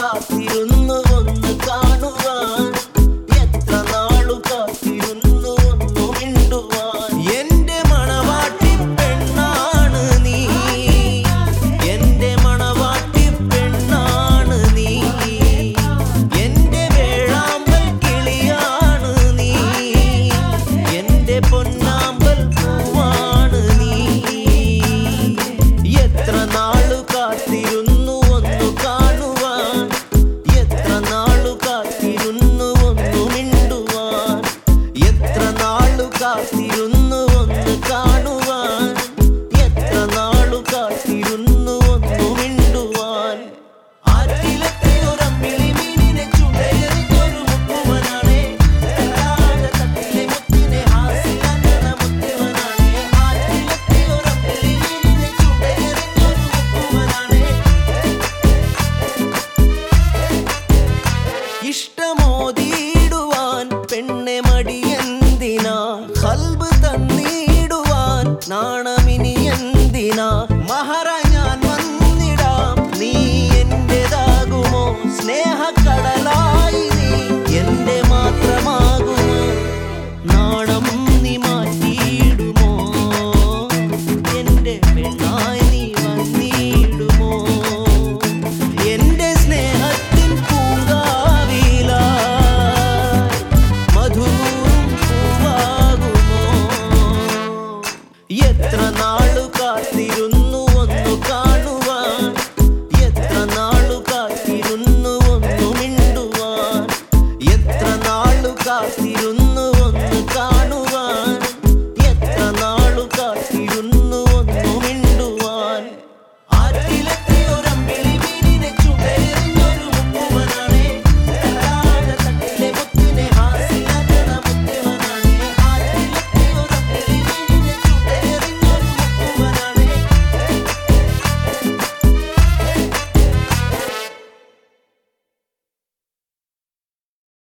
കാത്തിരുന്നു ഒന്ന് കാണുവാൻ. എത്ര നാളു മിണ്ടുവാൻ. എന്റെ മണവാട്ടി പെണ്ണാണ് നീ. എന്റെ മണവാട്ടി പെണ്ണാണ് നീ. എന്റെ വേഴാമ്പൽ കിളിയാണ് നീ. എന്റെ പൊന്നു ஸ்னேக கடலாய்